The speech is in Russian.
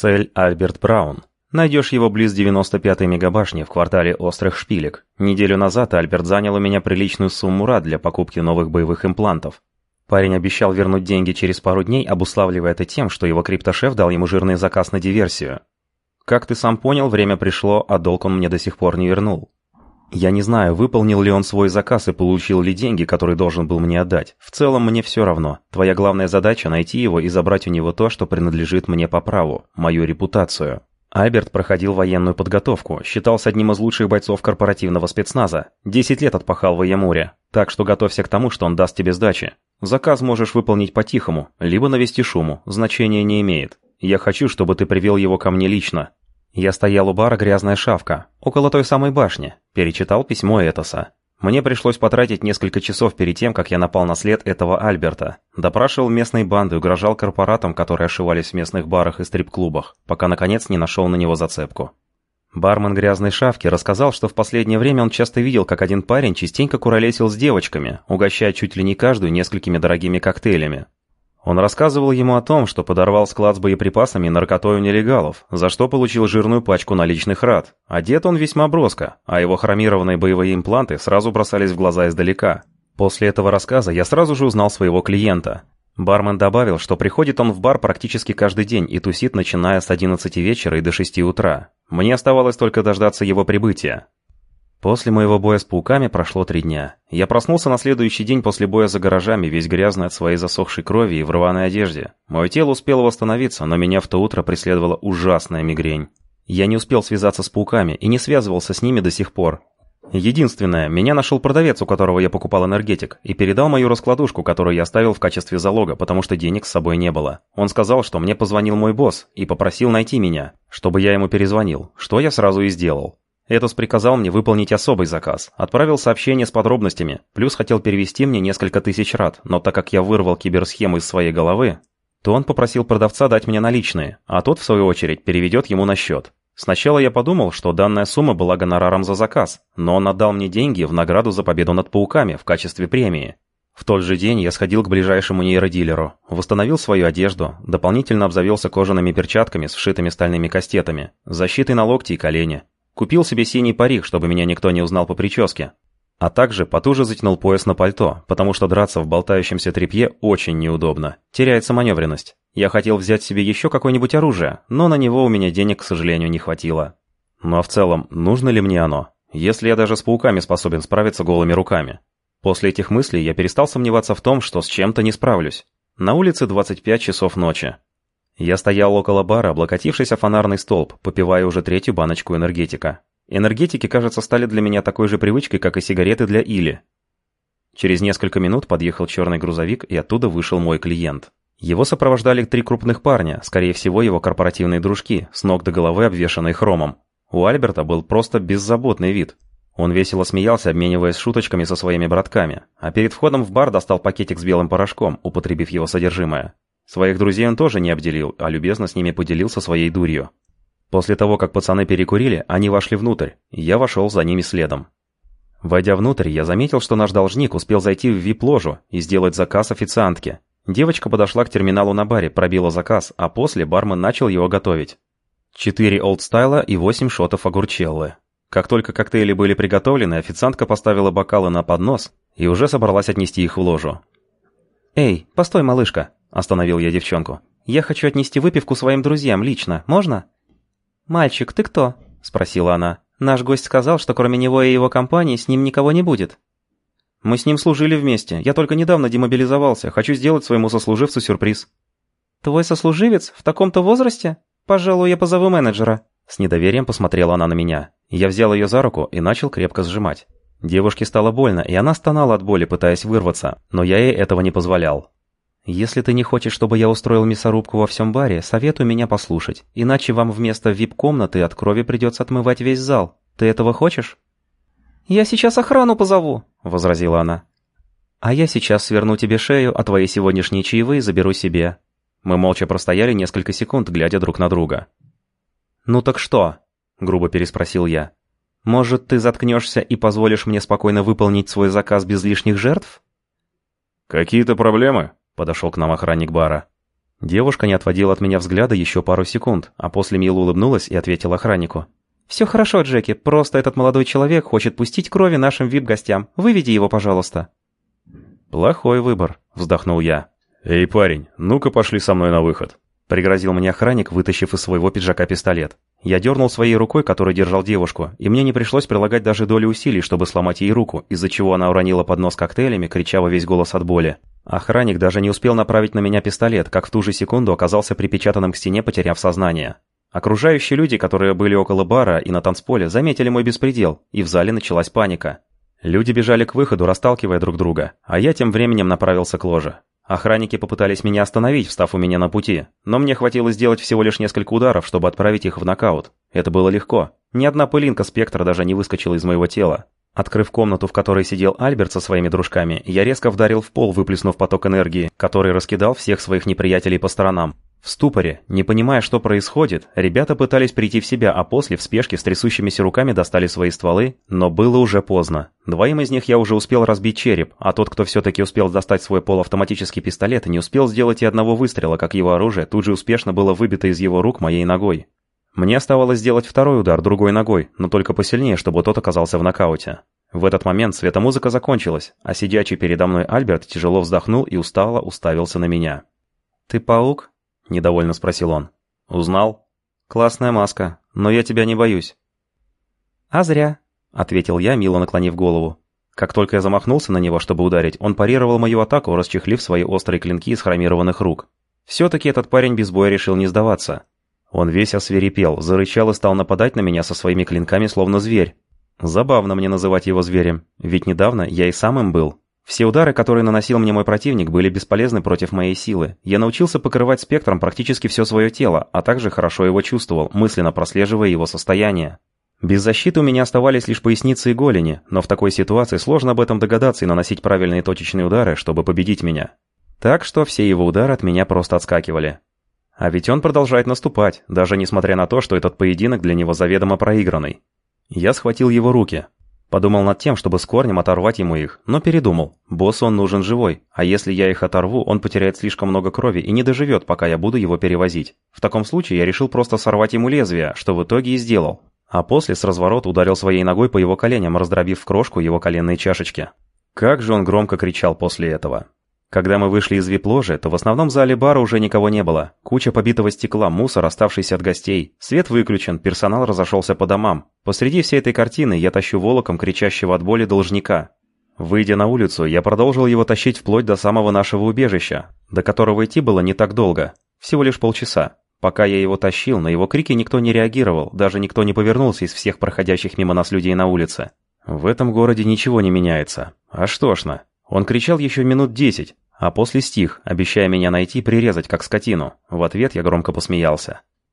Цель Альберт Браун. Найдешь его близ 95-й мегабашни в квартале Острых Шпилек. Неделю назад Альберт занял у меня приличную сумму рад для покупки новых боевых имплантов. Парень обещал вернуть деньги через пару дней, обуславливая это тем, что его криптошеф дал ему жирный заказ на диверсию. Как ты сам понял, время пришло, а долг он мне до сих пор не вернул. Я не знаю, выполнил ли он свой заказ и получил ли деньги, которые должен был мне отдать. В целом мне все равно. Твоя главная задача – найти его и забрать у него то, что принадлежит мне по праву, мою репутацию. Альберт проходил военную подготовку, считался одним из лучших бойцов корпоративного спецназа. Десять лет отпахал в Ямуре. Так что готовься к тому, что он даст тебе сдачи. Заказ можешь выполнить по-тихому, либо навести шуму, значения не имеет. Я хочу, чтобы ты привел его ко мне лично. Я стоял у бара «Грязная шавка», около той самой башни, перечитал письмо Этоса. Мне пришлось потратить несколько часов перед тем, как я напал на след этого Альберта. Допрашивал местные банды, угрожал корпоратам, которые ошивались в местных барах и стрип-клубах, пока наконец не нашел на него зацепку. Бармен «Грязной шавки» рассказал, что в последнее время он часто видел, как один парень частенько куролесил с девочками, угощая чуть ли не каждую несколькими дорогими коктейлями. Он рассказывал ему о том, что подорвал склад с боеприпасами и наркотой у нелегалов, за что получил жирную пачку наличных рад. Одет он весьма броско, а его хромированные боевые импланты сразу бросались в глаза издалека. После этого рассказа я сразу же узнал своего клиента. Бармен добавил, что приходит он в бар практически каждый день и тусит, начиная с 11 вечера и до 6 утра. Мне оставалось только дождаться его прибытия. После моего боя с пауками прошло три дня. Я проснулся на следующий день после боя за гаражами, весь грязный от своей засохшей крови и в рваной одежде. Мое тело успело восстановиться, но меня в то утро преследовала ужасная мигрень. Я не успел связаться с пауками и не связывался с ними до сих пор. Единственное, меня нашел продавец, у которого я покупал энергетик, и передал мою раскладушку, которую я оставил в качестве залога, потому что денег с собой не было. Он сказал, что мне позвонил мой босс и попросил найти меня, чтобы я ему перезвонил, что я сразу и сделал. Этос приказал мне выполнить особый заказ. Отправил сообщение с подробностями, плюс хотел перевести мне несколько тысяч рад, но так как я вырвал киберсхему из своей головы, то он попросил продавца дать мне наличные, а тот, в свою очередь, переведет ему на счет. Сначала я подумал, что данная сумма была гонораром за заказ, но он отдал мне деньги в награду за победу над пауками в качестве премии. В тот же день я сходил к ближайшему нейродилеру, восстановил свою одежду, дополнительно обзавелся кожаными перчатками с вшитыми стальными кастетами, защитой на локти и колени, Купил себе синий парик, чтобы меня никто не узнал по прическе. А также потуже затянул пояс на пальто, потому что драться в болтающемся тряпье очень неудобно. Теряется маневренность. Я хотел взять себе еще какое-нибудь оружие, но на него у меня денег, к сожалению, не хватило. Ну а в целом, нужно ли мне оно? Если я даже с пауками способен справиться голыми руками. После этих мыслей я перестал сомневаться в том, что с чем-то не справлюсь. На улице 25 часов ночи. Я стоял около бара, облокотившись о фонарный столб, попивая уже третью баночку энергетика. Энергетики, кажется, стали для меня такой же привычкой, как и сигареты для Или. Через несколько минут подъехал черный грузовик, и оттуда вышел мой клиент. Его сопровождали три крупных парня, скорее всего, его корпоративные дружки, с ног до головы обвешанные хромом. У Альберта был просто беззаботный вид. Он весело смеялся, обмениваясь шуточками со своими братками, а перед входом в бар достал пакетик с белым порошком, употребив его содержимое. Своих друзей он тоже не обделил, а любезно с ними поделился своей дурью. После того, как пацаны перекурили, они вошли внутрь, я вошел за ними следом. Войдя внутрь, я заметил, что наш должник успел зайти в вип-ложу и сделать заказ официантке. Девочка подошла к терминалу на баре, пробила заказ, а после бармен начал его готовить. Четыре олдстайла и восемь шотов огурчеллы. Как только коктейли были приготовлены, официантка поставила бокалы на поднос и уже собралась отнести их в ложу. «Эй, постой, малышка!» Остановил я девчонку. «Я хочу отнести выпивку своим друзьям лично. Можно?» «Мальчик, ты кто?» Спросила она. «Наш гость сказал, что кроме него и его компании с ним никого не будет». «Мы с ним служили вместе. Я только недавно демобилизовался. Хочу сделать своему сослуживцу сюрприз». «Твой сослуживец? В таком-то возрасте? Пожалуй, я позову менеджера». С недоверием посмотрела она на меня. Я взял ее за руку и начал крепко сжимать. Девушке стало больно, и она стонала от боли, пытаясь вырваться, но я ей этого не позволял. «Если ты не хочешь, чтобы я устроил мясорубку во всем баре, советую меня послушать, иначе вам вместо вип-комнаты от крови придется отмывать весь зал. Ты этого хочешь?» «Я сейчас охрану позову», — возразила она. «А я сейчас сверну тебе шею, а твои сегодняшние чаевые заберу себе». Мы молча простояли несколько секунд, глядя друг на друга. «Ну так что?» — грубо переспросил я. «Может, ты заткнешься и позволишь мне спокойно выполнить свой заказ без лишних жертв?» «Какие-то проблемы?» Подошел к нам охранник бара. Девушка не отводила от меня взгляда еще пару секунд, а после мило улыбнулась и ответила охраннику. «Все хорошо, Джеки, просто этот молодой человек хочет пустить крови нашим вип-гостям. Выведи его, пожалуйста». «Плохой выбор», — вздохнул я. «Эй, парень, ну-ка пошли со мной на выход», — пригрозил мне охранник, вытащив из своего пиджака пистолет. Я дернул своей рукой, которой держал девушку, и мне не пришлось прилагать даже доли усилий, чтобы сломать ей руку, из-за чего она уронила поднос коктейлями, крича во весь голос от боли. Охранник даже не успел направить на меня пистолет, как в ту же секунду оказался припечатанным к стене, потеряв сознание. Окружающие люди, которые были около бара и на танцполе, заметили мой беспредел, и в зале началась паника. Люди бежали к выходу, расталкивая друг друга, а я тем временем направился к ложе. Охранники попытались меня остановить, встав у меня на пути, но мне хватило сделать всего лишь несколько ударов, чтобы отправить их в нокаут. Это было легко. Ни одна пылинка спектра даже не выскочила из моего тела. Открыв комнату, в которой сидел Альберт со своими дружками, я резко вдарил в пол, выплеснув поток энергии, который раскидал всех своих неприятелей по сторонам. В ступоре, не понимая, что происходит, ребята пытались прийти в себя, а после в спешке с трясущимися руками достали свои стволы, но было уже поздно. Двоим из них я уже успел разбить череп, а тот, кто все-таки успел достать свой полуавтоматический пистолет, не успел сделать и одного выстрела, как его оружие тут же успешно было выбито из его рук моей ногой. Мне оставалось сделать второй удар другой ногой, но только посильнее, чтобы тот оказался в нокауте. В этот момент светомузыка закончилась, а сидячий передо мной Альберт тяжело вздохнул и устало уставился на меня. «Ты паук?» — недовольно спросил он. «Узнал?» «Классная маска, но я тебя не боюсь». «А зря», — ответил я, мило наклонив голову. Как только я замахнулся на него, чтобы ударить, он парировал мою атаку, расчехлив свои острые клинки из хромированных рук. Все-таки этот парень без боя решил не сдаваться. Он весь осверепел, зарычал и стал нападать на меня со своими клинками, словно зверь. Забавно мне называть его зверем, ведь недавно я и сам им был. Все удары, которые наносил мне мой противник, были бесполезны против моей силы. Я научился покрывать спектром практически все свое тело, а также хорошо его чувствовал, мысленно прослеживая его состояние. Без защиты у меня оставались лишь поясницы и голени, но в такой ситуации сложно об этом догадаться и наносить правильные точечные удары, чтобы победить меня. Так что все его удары от меня просто отскакивали. А ведь он продолжает наступать, даже несмотря на то, что этот поединок для него заведомо проигранный. Я схватил его руки, Подумал над тем, чтобы с корнем оторвать ему их, но передумал. Боссу он нужен живой, а если я их оторву, он потеряет слишком много крови и не доживет, пока я буду его перевозить. В таком случае я решил просто сорвать ему лезвие, что в итоге и сделал. А после с разворота ударил своей ногой по его коленям, раздробив в крошку его коленные чашечки. Как же он громко кричал после этого. Когда мы вышли из вип-ложи, то в основном зале бара уже никого не было. Куча побитого стекла, мусор, оставшийся от гостей. Свет выключен, персонал разошелся по домам. Посреди всей этой картины я тащу волоком кричащего от боли должника. Выйдя на улицу, я продолжил его тащить вплоть до самого нашего убежища, до которого идти было не так долго. Всего лишь полчаса. Пока я его тащил, на его крики никто не реагировал, даже никто не повернулся из всех проходящих мимо нас людей на улице. В этом городе ничего не меняется. А что ж на? Он кричал еще минут десять, а после стих, обещая меня найти прирезать как скотину. В ответ я громко посмеялся.